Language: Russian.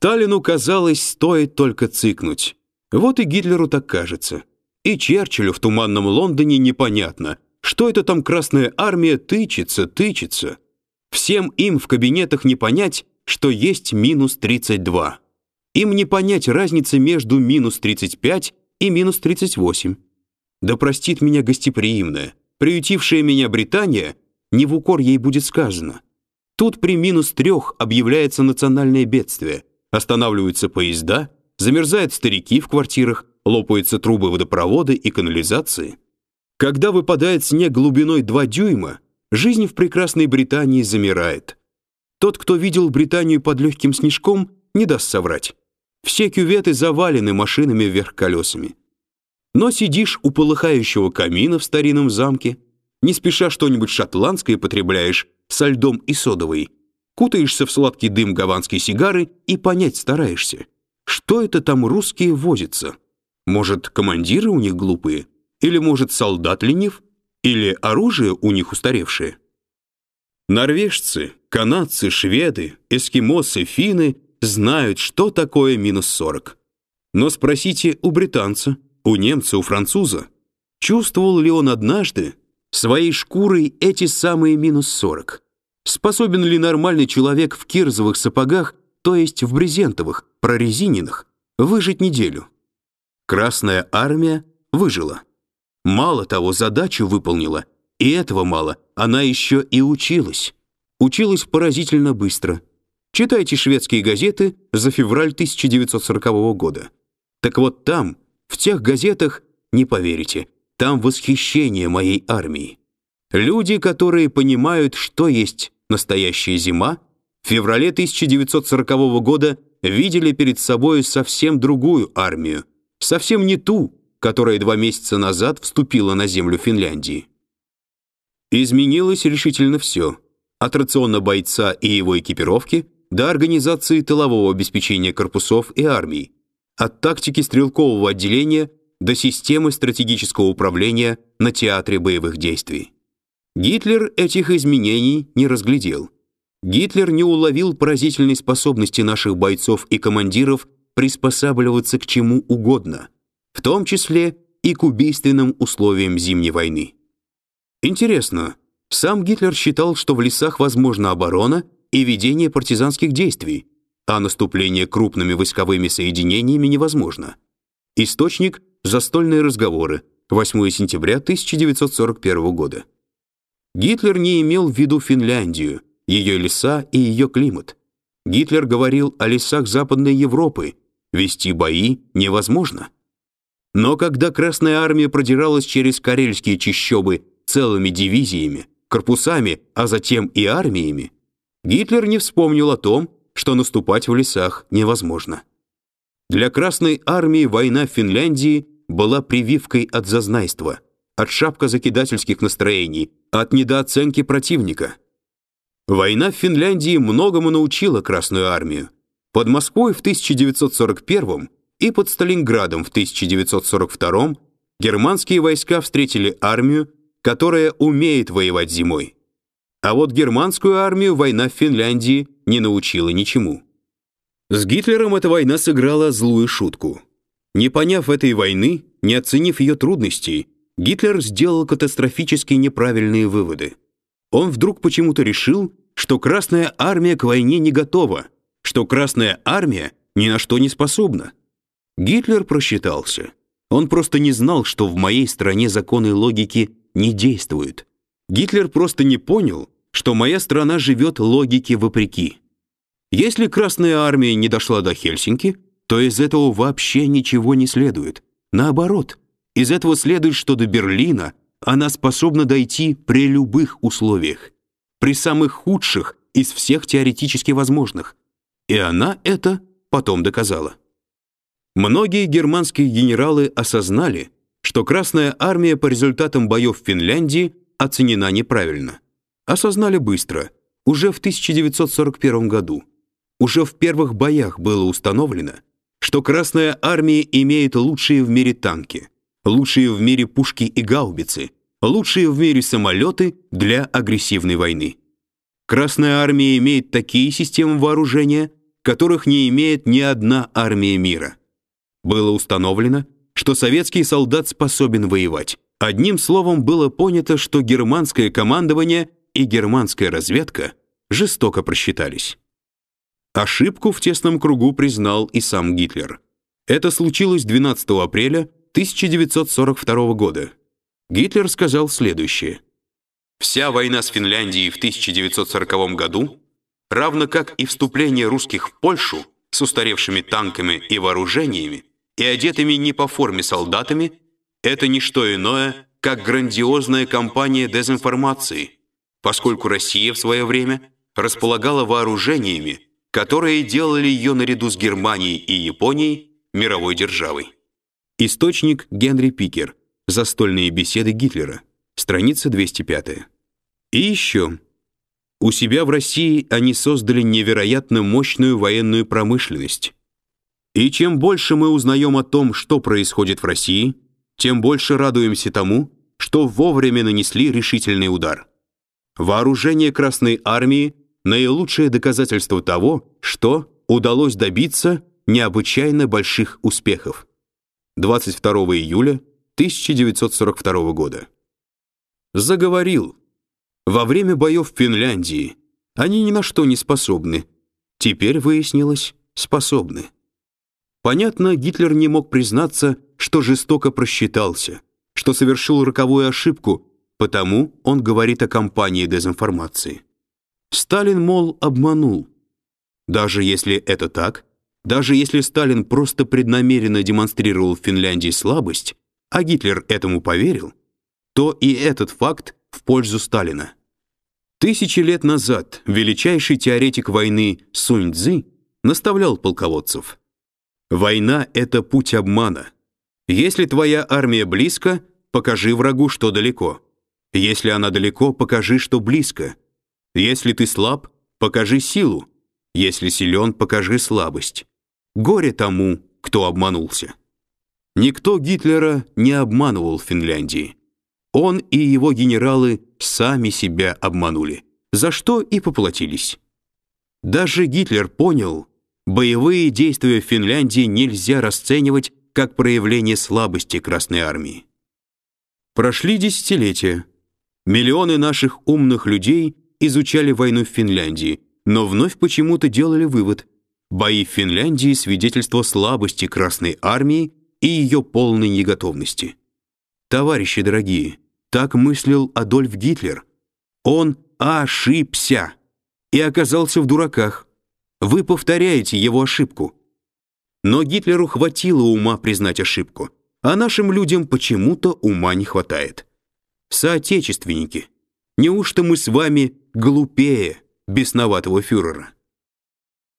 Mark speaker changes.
Speaker 1: Сталину казалось, стоит только цыкнуть. Вот и Гитлеру так кажется. И Черчиллю в туманном Лондоне непонятно, что это там Красная Армия тычется, тычется. Всем им в кабинетах не понять, что есть минус 32. Им не понять разницы между минус 35 и минус 38. Да простит меня гостеприимная, приютившая меня Британия, не в укор ей будет сказано. Тут при минус трех объявляется национальное бедствие, останавливаются поезда, замерзают старики в квартирах, лопаются трубы водопровода и канализации. Когда выпадает снег глубиной 2 дюйма, жизнь в прекрасной Британии замирает. Тот, кто видел Британию под легким снежком, не даст соврать. Все кюветы завалены машинами вверх колесами. Но сидишь у полыхающего камина в старинном замке, не спеша что-нибудь шотландское потребляешь со льдом и содовой, кутаешься в сладкий дым гаванской сигары и понять стараешься, что это там русские возятся. Может, командиры у них глупые? Или, может, солдат ленив? Или оружие у них устаревшее? Норвежцы, канадцы, шведы, эскимосы, финны знают, что такое минус 40. Но спросите у британца, у немца, у француза, чувствовал ли он однажды своей шкурой эти самые минус 40? Способен ли нормальный человек в кирзовых сапогах, то есть в брезентовых, прорезиненных, выжить неделю? Красная армия выжила. Мало того, задачу выполнила, и этого мало, она еще и училась. Училась поразительно быстро. Читайте шведские газеты за февраль 1940 года. Так вот там, в тех газетах, не поверите, там восхищение моей армии. Люди, которые понимают, что есть настоящая зима, в феврале 1940 года видели перед собой совсем другую армию, совсем не ту, которая два месяца назад вступила на землю Финляндии. Изменилось решительно все. От рациона бойца и его экипировки до организации тылового обеспечения корпусов и армий, от тактики стрелкового отделения до системы стратегического управления на театре боевых действий. Гитлер этих изменений не разглядел. Гитлер не уловил поразительной способности наших бойцов и командиров приспосабливаться к чему угодно – в том числе и к убийственным условиям Зимней войны. Интересно, сам Гитлер считал, что в лесах возможна оборона и ведение партизанских действий, а наступление крупными войсковыми соединениями невозможно. Источник «Застольные разговоры», 8 сентября 1941 года. Гитлер не имел в виду Финляндию, ее леса и ее климат. Гитлер говорил о лесах Западной Европы. Вести бои невозможно. Но когда Красная армия продиралась через карельские чащобы целыми дивизиями, корпусами, а затем и армиями, Гитлер не вспомнил о том, что наступать в лесах невозможно. Для Красной армии война в Финляндии была прививкой от зазнайства, от шапкозакидательских настроений, от недооценки противника. Война в Финляндии многому научила Красную армию. Под Москвой в 1941 и под Сталинградом в 1942 германские войска встретили армию, которая умеет воевать зимой. А вот германскую армию война в Финляндии не научила ничему. С Гитлером эта война сыграла злую шутку. Не поняв этой войны, не оценив ее трудностей, Гитлер сделал катастрофически неправильные выводы. Он вдруг почему-то решил, что Красная армия к войне не готова, что Красная армия ни на что не способна. Гитлер просчитался. Он просто не знал, что в моей стране законы логики не действуют. Гитлер просто не понял, что моя страна живет логике вопреки. Если Красная армия не дошла до Хельсинки, то из этого вообще ничего не следует. Наоборот, из этого следует, что до Берлина она способна дойти при любых условиях, при самых худших из всех теоретически возможных. И она это потом доказала. Многие германские генералы осознали, что Красная армия по результатам боев в Финляндии оценена неправильно. Осознали быстро, уже в 1941 году. Уже в первых боях было установлено, что Красная армия имеет лучшие в мире танки, лучшие в мире пушки и гаубицы, лучшие в мире самолеты для агрессивной войны. Красная армия имеет такие системы вооружения, которых не имеет ни одна армия мира. Было установлено, что советский солдат способен воевать. Одним словом, было понято, что германское командование и германская разведка жестоко просчитались. Ошибку в тесном кругу признал и сам Гитлер. Это случилось 12 апреля 1942 года. Гитлер сказал следующее: Вся война с Финляндией в 1940 году, равно как и вступление русских в Польшу с устаревшими танками и вооружениями и одетыми не по форме солдатами, это не что иное, как грандиозная кампания дезинформации, поскольку Россия в свое время располагала вооружениями, которые делали ее наряду с Германией и Японией мировой державой. Источник Генри Пикер. Застольные беседы Гитлера. Страница 205. И еще. У себя в России они создали невероятно мощную военную промышленность. И чем больше мы узнаем о том, что происходит в России, тем больше радуемся тому, что вовремя нанесли решительный удар. Вооружение Красной армии наилучшее доказательство того, что удалось добиться необычайно больших успехов. 22 июля 1942 года. Заговорил. Во время боев в Финляндии они ни на что не способны. Теперь выяснилось, способны. Понятно, Гитлер не мог признаться, что жестоко просчитался, что совершил роковую ошибку, потому он говорит о кампании дезинформации. Сталин, мол, обманул. Даже если это так, даже если Сталин просто преднамеренно демонстрировал в Финляндии слабость, а Гитлер этому поверил, то и этот факт в пользу Сталина. Тысячи лет назад величайший теоретик войны Сунь Цзы наставлял полководцев: "Война это путь обмана. Если твоя армия близко, покажи врагу, что далеко. Если она далеко, покажи, что близко. Если ты слаб, покажи силу. Если силен, покажи слабость. Горе тому, кто обманулся. Никто Гитлера не обманывал в Финляндии. Он и его генералы сами себя обманули, за что и поплатились. Даже Гитлер понял, боевые действия в Финляндии нельзя расценивать как проявление слабости Красной армии. Прошли десятилетия. Миллионы наших умных людей изучали войну в Финляндии, но вновь почему-то делали вывод: бои в Финляндии свидетельство слабости Красной армии и ее полной неготовности. Товарищи дорогие, так мыслил Адольф Гитлер. Он ошибся и оказался в дураках. Вы повторяете его ошибку. Но Гитлеру хватило ума признать ошибку, а нашим людям почему-то ума не хватает. Соотечественники, неужто мы с вами глупее бесноватого фюрера?